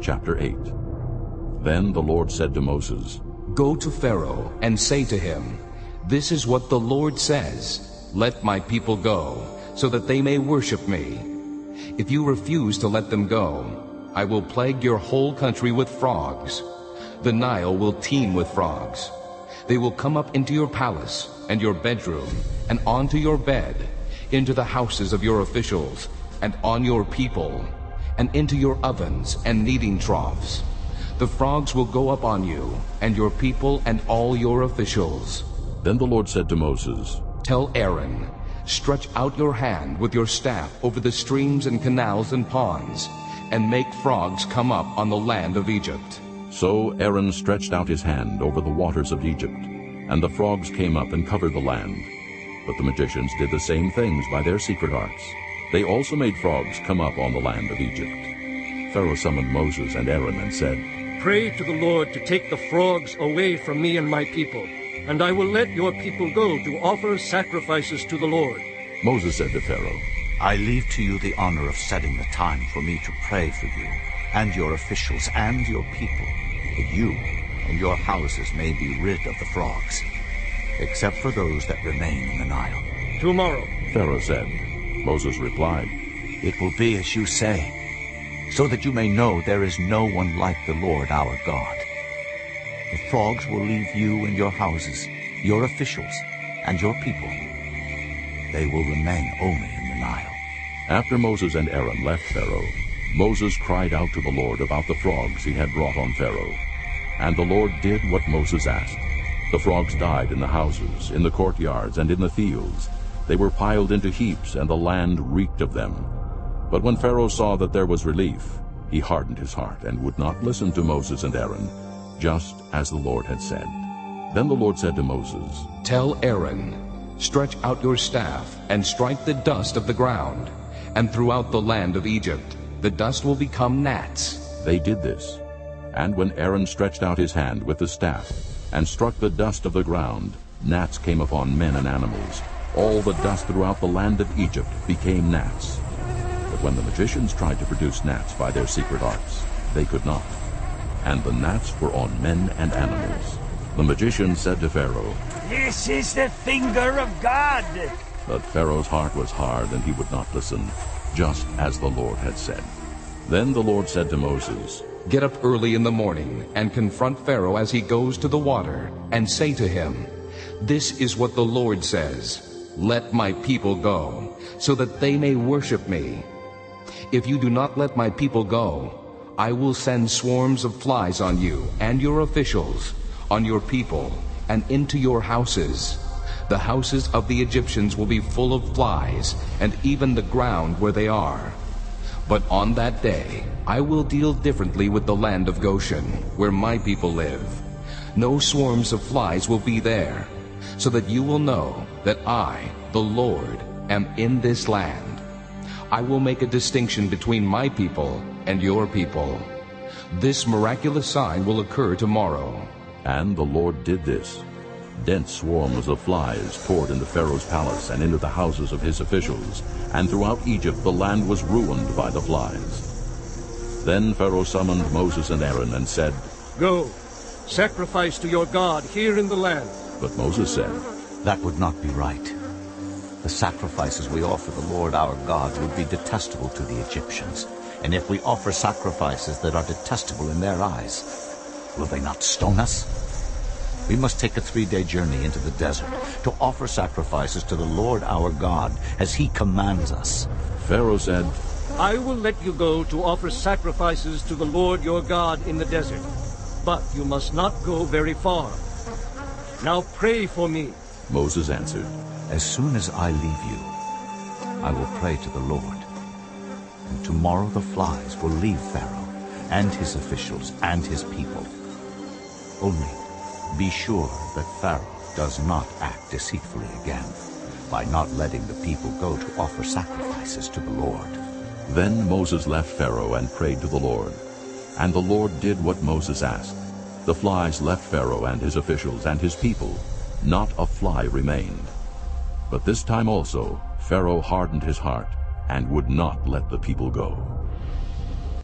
Chapter 8 Then the Lord said to Moses, Go to Pharaoh and say to him, This is what the Lord says, Let my people go, so that they may worship me. If you refuse to let them go, I will plague your whole country with frogs. The Nile will teem with frogs. They will come up into your palace and your bedroom and onto your bed, into the houses of your officials and on your people, and into your ovens and kneading troughs. The frogs will go up on you, and your people and all your officials. Then the Lord said to Moses, Tell Aaron, stretch out your hand with your staff over the streams and canals and ponds, and make frogs come up on the land of Egypt. So Aaron stretched out his hand over the waters of Egypt, and the frogs came up and covered the land. But the magicians did the same things by their secret arts. They also made frogs come up on the land of Egypt. Pharaoh summoned Moses and Aaron and said, Pray to the Lord to take the frogs away from me and my people, and I will let your people go to offer sacrifices to the Lord. Moses said to Pharaoh, I leave to you the honor of setting the time for me to pray for you, and your officials, and your people, that you and your houses may be rid of the frogs, except for those that remain in the Nile. Tomorrow. Pharaoh said. Moses replied, It will be as you say, so that you may know there is no one like the Lord our God. The frogs will leave you and your houses, your officials, and your people. They will remain only in the Nile. After Moses and Aaron left Pharaoh, Moses cried out to the Lord about the frogs he had brought on Pharaoh. And the Lord did what Moses asked. The frogs died in the houses, in the courtyards, and in the fields. They were piled into heaps, and the land reeked of them. But when Pharaoh saw that there was relief, he hardened his heart and would not listen to Moses and Aaron, just as the Lord had said. Then the Lord said to Moses, Tell Aaron, stretch out your staff and strike the dust of the ground, and throughout the land of Egypt the dust will become gnats. They did this. And when Aaron stretched out his hand with the staff and struck the dust of the ground, gnats came upon men and animals. All the dust throughout the land of Egypt became gnats. But when the magicians tried to produce gnats by their secret arts, they could not. And the gnats were on men and animals. The magician said to Pharaoh, This is the finger of God. But Pharaoh's heart was hard, and he would not listen, just as the Lord had said. Then the Lord said to Moses, Get up early in the morning and confront Pharaoh as he goes to the water, and say to him, This is what the Lord says, Let my people go, so that they may worship me. If you do not let my people go, I will send swarms of flies on you and your officials, on your people, and into your houses. The houses of the Egyptians will be full of flies, and even the ground where they are. But on that day I will deal differently with the land of Goshen, where my people live. No swarms of flies will be there, so that you will know that I, the Lord, am in this land. I will make a distinction between my people and your people. This miraculous sign will occur tomorrow. And the Lord did this. Dense swarms of flies poured into Pharaoh's palace and into the houses of his officials, and throughout Egypt the land was ruined by the flies. Then Pharaoh summoned Moses and Aaron and said, Go, sacrifice to your God here in the land. But Moses said, That would not be right. The sacrifices we offer the Lord our God would be detestable to the Egyptians. And if we offer sacrifices that are detestable in their eyes, will they not stone us? We must take a three-day journey into the desert to offer sacrifices to the Lord our God as he commands us. Pharaoh said, I will let you go to offer sacrifices to the Lord your God in the desert, but you must not go very far. Now pray for me. Moses answered, As soon as I leave you, I will pray to the Lord. And tomorrow the flies will leave Pharaoh and his officials and his people. Only be sure that Pharaoh does not act deceitfully again by not letting the people go to offer sacrifices to the Lord. Then Moses left Pharaoh and prayed to the Lord. And the Lord did what Moses asked. The flies left Pharaoh and his officials and his people. Not a fly remained. But this time also Pharaoh hardened his heart and would not let the people go.